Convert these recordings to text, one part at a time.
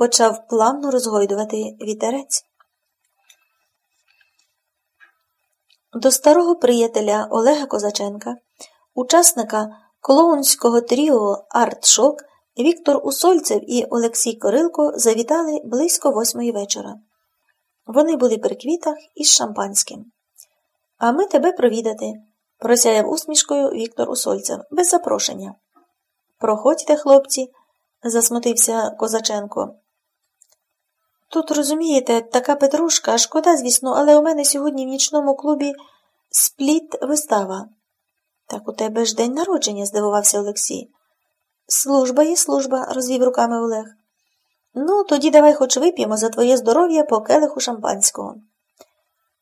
почав плавно розгойдувати вітерець. До старого приятеля Олега Козаченка, учасника клоунського тріо Артшок, Віктор Усольцев і Олексій Корилко завітали близько восьмої вечора. Вони були при квітах із шампанським. А ми тебе провідати, просяяв усмішкою Віктор Усольцев, без запрошення. Проходьте, хлопці, засмутився Козаченко. Тут, розумієте, така петрушка, шкода, звісно, але у мене сьогодні в нічному клубі спліт вистава. Так у тебе ж день народження, здивувався Олексій. Служба є служба, розвів руками Олег. Ну, тоді давай хоч вип'ємо за твоє здоров'я по келиху шампанського.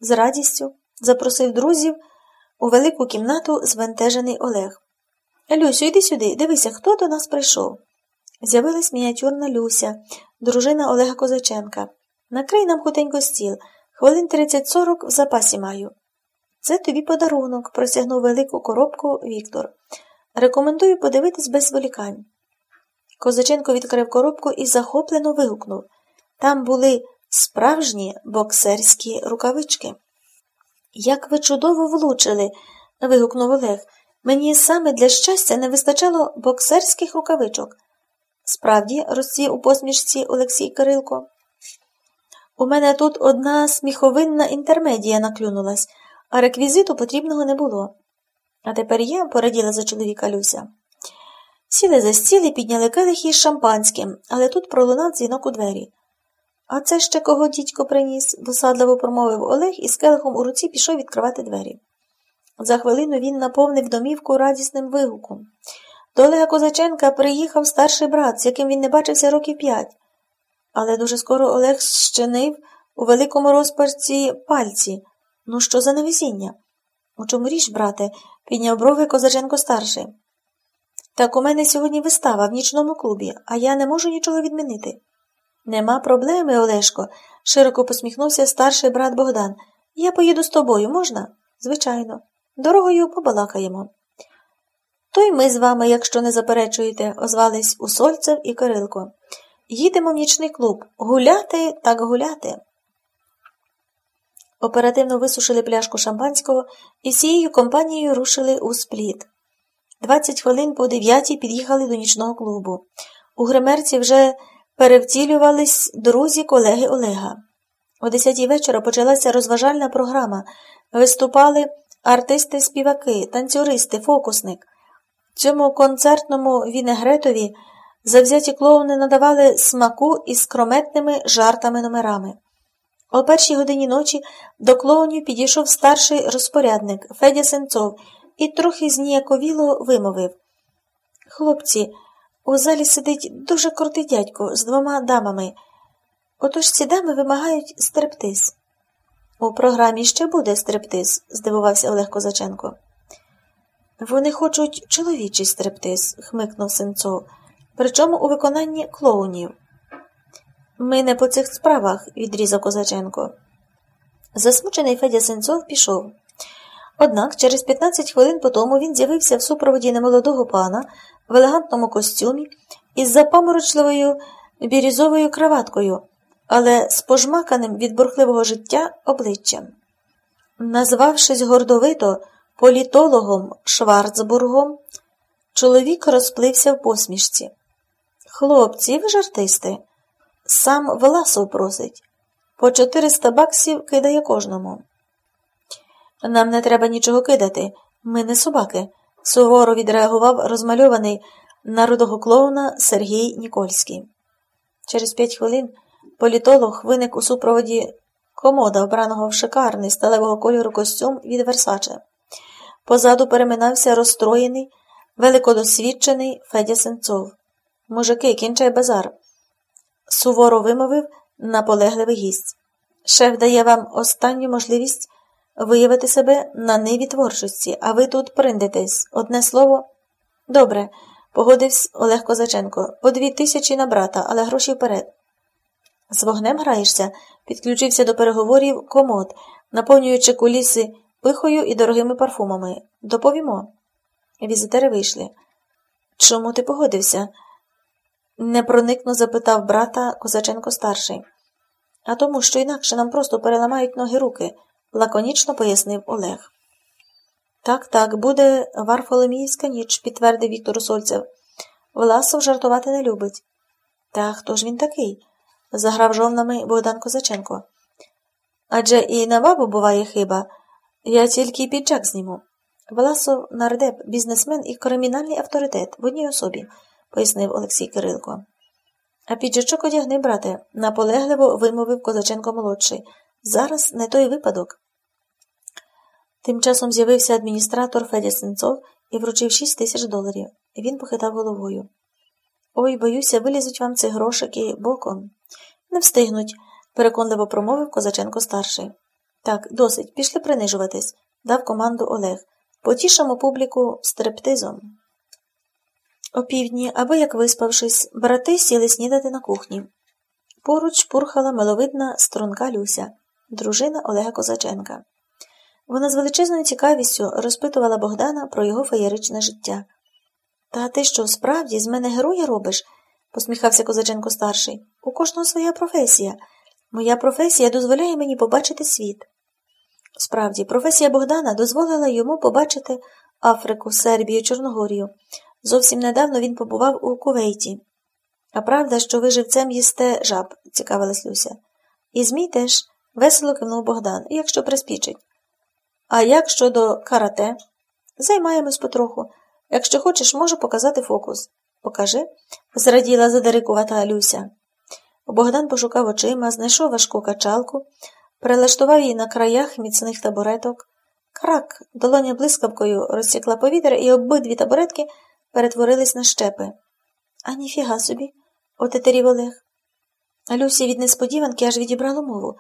З радістю запросив друзів у велику кімнату збентежений Олег. Люсю, йди сюди, дивися, хто до нас прийшов. З'явилась мініатюрна Люся, дружина Олега Козаченка. Накрий нам хутенько стіл, хвилин 30-40 в запасі маю. Це тобі подарунок, просягнув велику коробку Віктор. Рекомендую подивитись без зволікань. Козаченко відкрив коробку і захоплено вигукнув. Там були справжні боксерські рукавички. Як ви чудово влучили, вигукнув Олег. Мені саме для щастя не вистачало боксерських рукавичок. Справді, розцвів у посмішці Олексій Кирилко. У мене тут одна сміховинна інтермедія наклюнулась, а реквізиту потрібного не було. А тепер я пораділа за чоловіка Люся. Сіли за стіл і підняли келихи з шампанським, але тут пролунав дзвінок у двері. А це ще кого дідько приніс, досадливо промовив Олег і з келихом у руці пішов відкривати двері. За хвилину він наповнив домівку радісним вигуком. До Олега Козаченка приїхав старший брат, з яким він не бачився років п'ять. Але дуже скоро Олег щинив у великому розпарці пальці. Ну, що за невезіння? У чому річ, брате? підняв брови Козаченко старший. Так у мене сьогодні вистава в нічному клубі, а я не можу нічого відмінити. Нема проблеми, Олешко, широко посміхнувся старший брат Богдан. Я поїду з тобою, можна? Звичайно. Дорогою побалакаємо. То й ми з вами, якщо не заперечуєте, озвались Усольцев і Кирилко. Їдемо в нічний клуб. Гуляти так гуляти. Оперативно висушили пляшку шампанського і всією компанією рушили у спліт. Двадцять хвилин по дев'ятій під'їхали до нічного клубу. У гримерці вже перевтілювались друзі колеги Олега. О десятій вечора почалася розважальна програма. Виступали артисти-співаки, танцюристи, фокусник. Цьому концертному вінегретові завзяті клоуни надавали смаку із скрометними жартами номерами. О першій годині ночі до клоунів підійшов старший розпорядник Федя Сенцов і трохи зніяковіло вимовив Хлопці, у залі сидить дуже крутий дядько з двома дамами. Отож ці дами вимагають стриптиз. У програмі ще буде стриптиз, здивувався Олег Козаченко. Вони хочуть чоловічий стриптиз, хмикнув Сенцов, причому у виконанні клоунів. Ми не по цих справах, відрізав Козаченко. Засмучений Федя Сенцов пішов. Однак через 15 хвилин по тому він з'явився в супроводі немолодого пана в елегантному костюмі із запаморочливою бірізовою краваткою, але з пожмаканим від бурхливого життя обличчям. Назвавшись гордовито політологом Шварцбургом, чоловік розплився в посмішці. Хлопці, ви ж артисти, сам Власов просить. По 400 баксів кидає кожному. Нам не треба нічого кидати, ми не собаки, суворо відреагував розмальований народого клоуна Сергій Нікольський. Через п'ять хвилин політолог виник у супроводі комода, обраного в шикарний сталевого кольору костюм від Версаче. Позаду переминався розстроєний, великодосвідчений Федя Сенцов. Мужики, кінчай базар. Суворо вимовив наполегливий гість. Шеф дає вам останню можливість виявити себе на ниві творчості, а ви тут приндитесь. Одне слово. Добре, погодився Олег Козаченко. По дві тисячі на брата, але гроші вперед. З вогнем граєшся, підключився до переговорів комод, наповнюючи куліси пихою і дорогими парфумами. Доповімо. Візитери вийшли. Чому ти погодився? непроникно запитав брата Козаченко старший. А тому, що інакше нам просто переламають ноги руки, лаконічно пояснив Олег. Так, так, буде Варфоломіївська ніч, підтвердив Віктор Усольцев. Власов жартувати не любить. Та хто ж він такий? заграв жовнами Богдан Козаченко. Адже і на бабу буває хиба, я тільки піджак зніму. Власов нардеп, бізнесмен і кримінальний авторитет в одній особі, пояснив Олексій Кирилко. А піджачок одягни, брате, наполегливо вимовив Козаченко молодший. Зараз не той випадок. Тим часом з'явився адміністратор Федя Сенцов і вручив шість тисяч доларів. Він похитав головою. Ой, боюся, вилізуть вам ці грошики боком. Не встигнуть, переконливо промовив Козаченко старший. Так, досить, пішли принижуватись, дав команду Олег. Потішимо публіку стрептизом. Опівдні, аби як виспавшись, брати сіли снідати на кухні. Поруч пурхала миловидна струнка Люся, дружина Олега Козаченка. Вона з величезною цікавістю розпитувала Богдана про його феєричне життя. Та ти що, справді, з мене героя робиш? посміхався Козаченко старший. У кожного своя професія. Моя професія дозволяє мені побачити світ. Справді, професія Богдана дозволила йому побачити Африку, Сербію, Чорногорію. Зовсім недавно він побував у Кувейті. А правда, що ви живцем їсте жаб, цікавилась Люся. І змій теж, весело кивнув Богдан, якщо приспічить. А як щодо карате? Займаємось потроху. Якщо хочеш, можу показати фокус. Покажи, зраділа задерикувата Люся. Богдан пошукав очима, знайшов важку качалку, прилаштував її на краях міцних табуреток. Крак, долоня блискавкою розсікла повітря, і обидві табуретки перетворились на щепи. А ніфіга собі, отетерів Олег. Люсі від несподіванки аж відібрало мову.